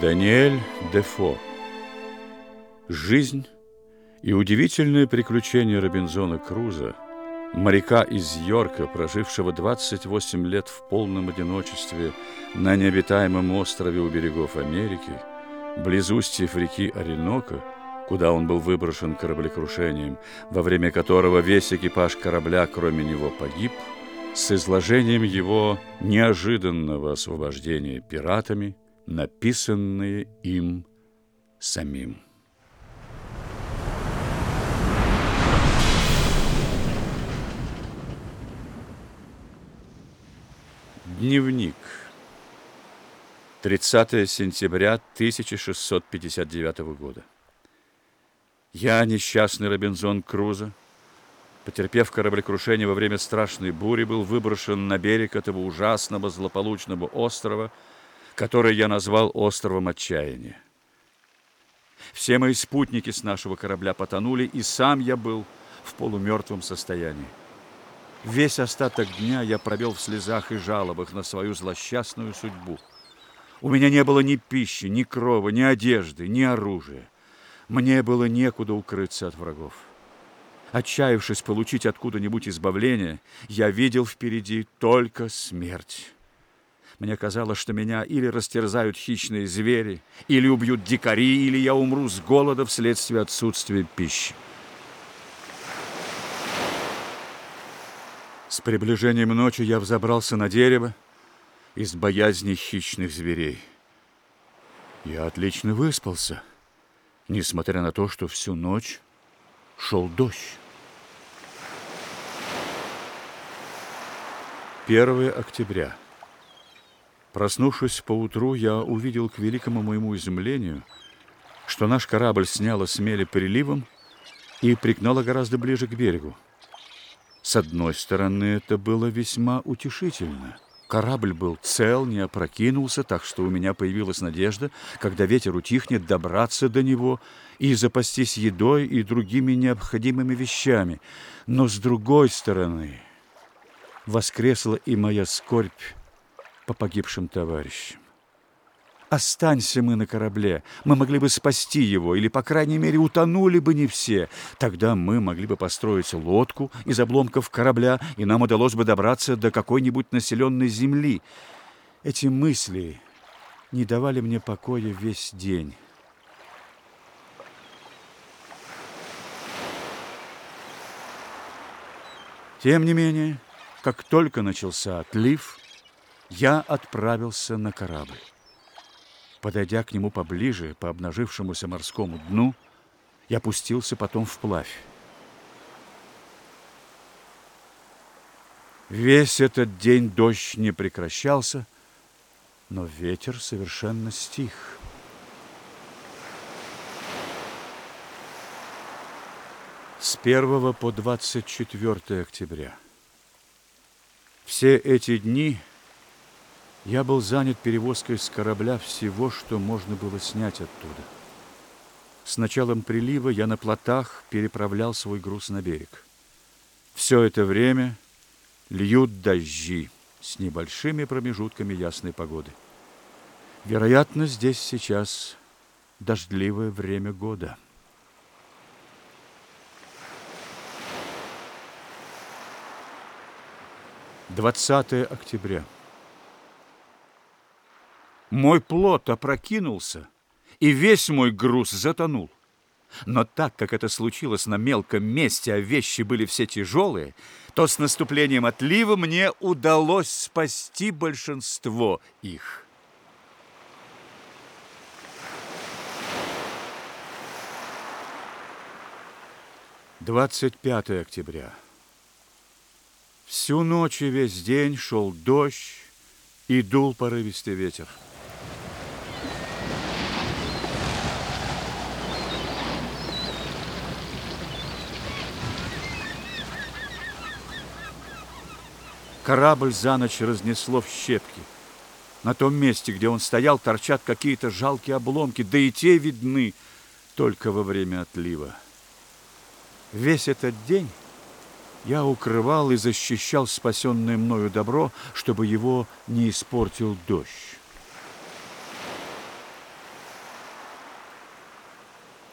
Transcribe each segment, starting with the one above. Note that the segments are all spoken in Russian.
Даниэль Дефо. Жизнь и удивительные приключения Робинзона Круза, моряка из Йорка, прожившего 28 лет в полном одиночестве на необитаемом острове у берегов Америки, близ устьев реки Оренока, куда он был выброшен кораблекрушением, во время которого весь экипаж корабля, кроме него, погиб, с изложением его неожиданного освобождения пиратами, написанные им самим. Дневник. 30 сентября 1659 года. Я, несчастный Робинзон Крузо, потерпев кораблекрушение во время страшной бури, был выброшен на берег этого ужасного злополучного острова, который я назвал островом отчаяния. Все мои спутники с нашего корабля потонули, и сам я был в полумертвом состоянии. Весь остаток дня я провел в слезах и жалобах на свою злосчастную судьбу. У меня не было ни пищи, ни крова, ни одежды, ни оружия. Мне было некуда укрыться от врагов. Отчаявшись получить откуда-нибудь избавление, я видел впереди только смерть. Мне казалось, что меня или растерзают хищные звери, или убьют дикари, или я умру с голода вследствие отсутствия пищи. С приближением ночи я взобрался на дерево из боязни хищных зверей. Я отлично выспался, несмотря на то, что всю ночь шел дождь. 1 октября. Проснувшись поутру, я увидел к великому моему изумлению, что наш корабль сняло с приливом и пригнало гораздо ближе к берегу. С одной стороны, это было весьма утешительно. Корабль был цел, не опрокинулся, так что у меня появилась надежда, когда ветер утихнет, добраться до него и запастись едой и другими необходимыми вещами. Но с другой стороны, воскресла и моя скорбь по погибшим товарищам. Останься мы на корабле, мы могли бы спасти его, или, по крайней мере, утонули бы не все. Тогда мы могли бы построить лодку из обломков корабля, и нам удалось бы добраться до какой-нибудь населенной земли. Эти мысли не давали мне покоя весь день. Тем не менее, как только начался отлив, я отправился на корабль. Подойдя к нему поближе, по обнажившемуся морскому дну, я пустился потом вплавь. Весь этот день дождь не прекращался, но ветер совершенно стих. С 1 по 24 октября. Все эти дни я был занят перевозкой с корабля всего, что можно было снять оттуда. С началом прилива я на плотах переправлял свой груз на берег. Все это время льют дожди с небольшими промежутками ясной погоды. Вероятно, здесь сейчас дождливое время года. Двадцатое октября. Мой плот опрокинулся, и весь мой груз затонул. Но так как это случилось на мелком месте, а вещи были все тяжелые, то с наступлением отлива мне удалось спасти большинство их. Двадцать пятое октября. Всю ночь и весь день шел дождь и дул порывистый ветер. Корабль за ночь разнесло в щепки. На том месте, где он стоял, торчат какие-то жалкие обломки, да и те видны только во время отлива. Весь этот день я укрывал и защищал спасенное мною добро, чтобы его не испортил дождь.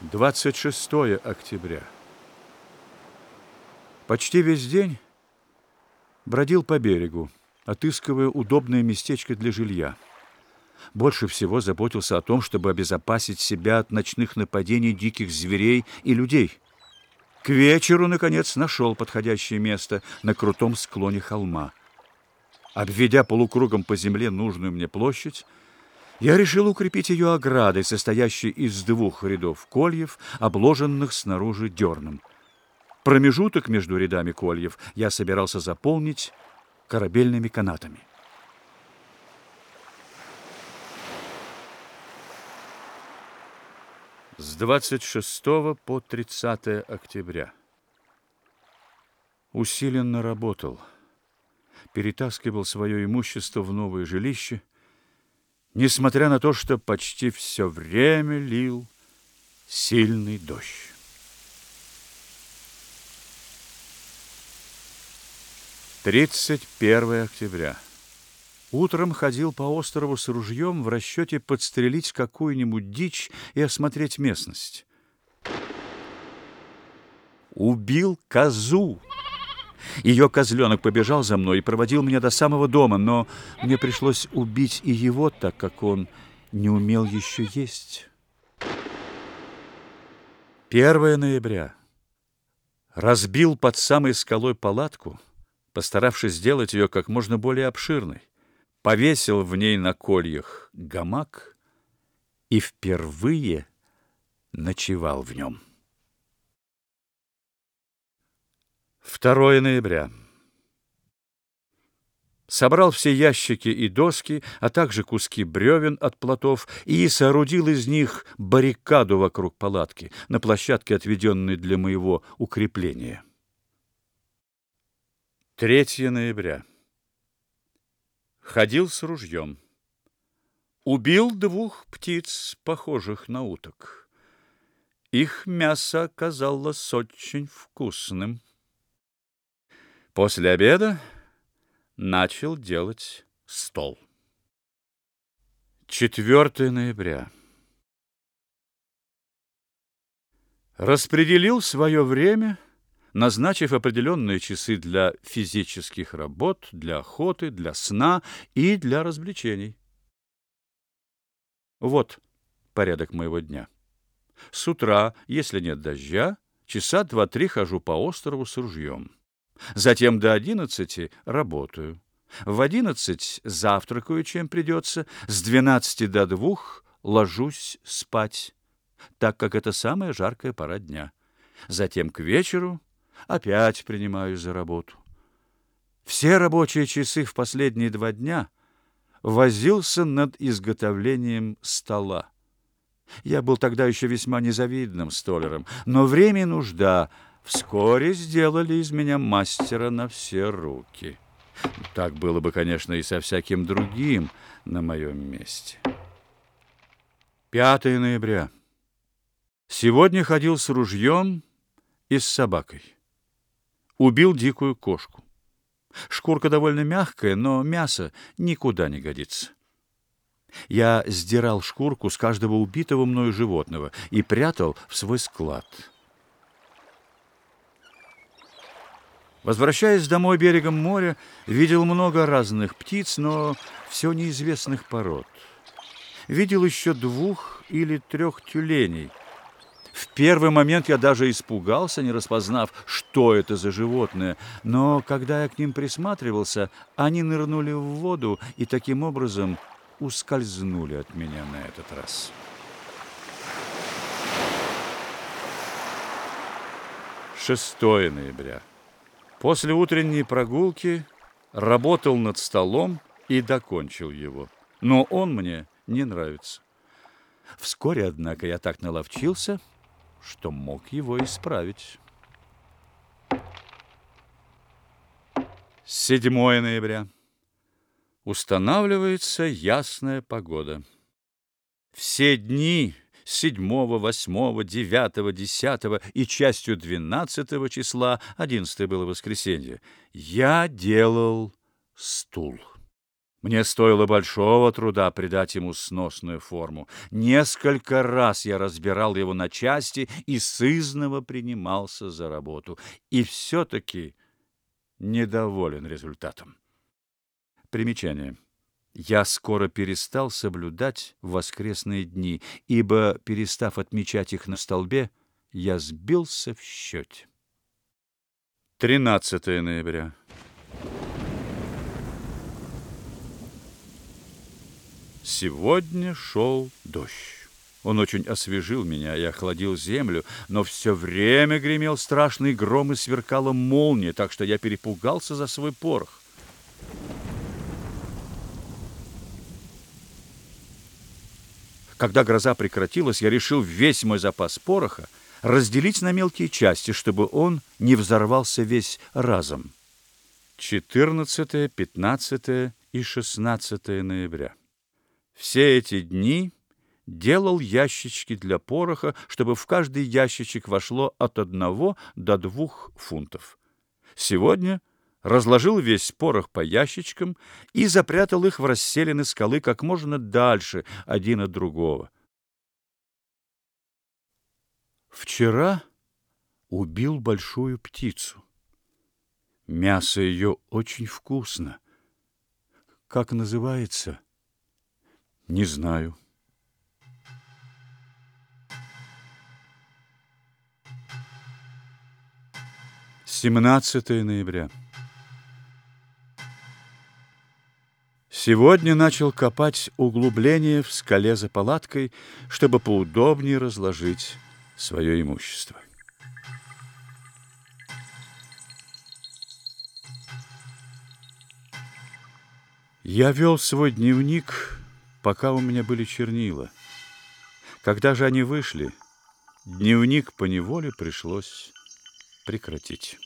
26 октября. Почти весь день бродил по берегу, отыскивая удобное местечко для жилья. Больше всего заботился о том, чтобы обезопасить себя от ночных нападений диких зверей и людей. К вечеру, наконец, нашел подходящее место на крутом склоне холма. Обведя полукругом по земле нужную мне площадь, я решил укрепить ее оградой, состоящей из двух рядов кольев, обложенных снаружи дерном. Промежуток между рядами кольев я собирался заполнить корабельными канатами. С 26 по 30 октября. Усиленно работал, перетаскивал свое имущество в новое жилище, несмотря на то, что почти все время лил сильный дождь. Тридцать первое октября. Утром ходил по острову с ружьем в расчете подстрелить какую-нибудь дичь и осмотреть местность. Убил козу. Ее козленок побежал за мной и проводил меня до самого дома, но мне пришлось убить и его, так как он не умел еще есть. 1 ноября. Разбил под самой скалой палатку, постаравшись сделать ее как можно более обширной повесил в ней на кольях гамак и впервые ночевал в нем. 2 ноября. Собрал все ящики и доски, а также куски бревен от плотов и соорудил из них баррикаду вокруг палатки на площадке, отведенной для моего укрепления. 3 ноября ходил с ружьем. Убил двух птиц, похожих на уток. Их мясо оказалось очень вкусным. После обеда начал делать стол. 4 ноября. Распределил свое время — назначив определенные часы для физических работ, для охоты, для сна и для развлечений. Вот порядок моего дня. С утра, если нет дождя, часа два-три хожу по острову с ружьем. Затем до одиннадцати работаю. В одиннадцать завтракаю, чем придется. С двенадцати до двух ложусь спать, так как это самая жаркая пора дня. Затем к вечеру опять принимаюсь за работу. Все рабочие часы в последние два дня возился над изготовлением стола. Я был тогда еще весьма незавидным столером, но время и нужда вскоре сделали из меня мастера на все руки. Так было бы, конечно, и со всяким другим на моем месте. 5 ноября. Сегодня ходил с ружьем и с собакой убил дикую кошку. Шкурка довольно мягкая, но мясо никуда не годится. Я сдирал шкурку с каждого убитого мною животного и прятал в свой склад. Возвращаясь домой берегом моря, видел много разных птиц, но все неизвестных пород. Видел еще двух или трех тюленей — в первый момент я даже испугался, не распознав, что это за животное. Но когда я к ним присматривался, они нырнули в воду и таким образом ускользнули от меня на этот раз. Шестое ноября. После утренней прогулки работал над столом и докончил его. Но он мне не нравится. Вскоре, однако, я так наловчился – что мог его исправить. 7 ноября. Устанавливается ясная погода. Все дни 7, 8, 9, 10 и частью 12 числа, 11 было воскресенье, я делал стул. Мне стоило большого труда придать ему сносную форму. Несколько раз я разбирал его на части и сызново принимался за работу. И все-таки недоволен результатом. Примечание. Я скоро перестал соблюдать воскресные дни, ибо, перестав отмечать их на столбе, я сбился в счете. 13 ноября. Сегодня шел дождь. Он очень освежил меня и охладил землю, но все время гремел страшный гром и сверкала молния, так что я перепугался за свой порох. Когда гроза прекратилась, я решил весь мой запас пороха разделить на мелкие части, чтобы он не взорвался весь разом. 14, 15 и 16 ноября. Все эти дни делал ящички для пороха, чтобы в каждый ящичек вошло от одного до двух фунтов. Сегодня разложил весь порох по ящичкам и запрятал их в расселены скалы как можно дальше один от другого. Вчера убил большую птицу. Мясо ее очень вкусно. Как называется — не знаю. Семнадцатое ноября. Сегодня начал копать углубление в скале за палаткой, чтобы поудобнее разложить свое имущество. Я вел свой дневник пока у меня были чернила. Когда же они вышли, дневник по неволе пришлось прекратить.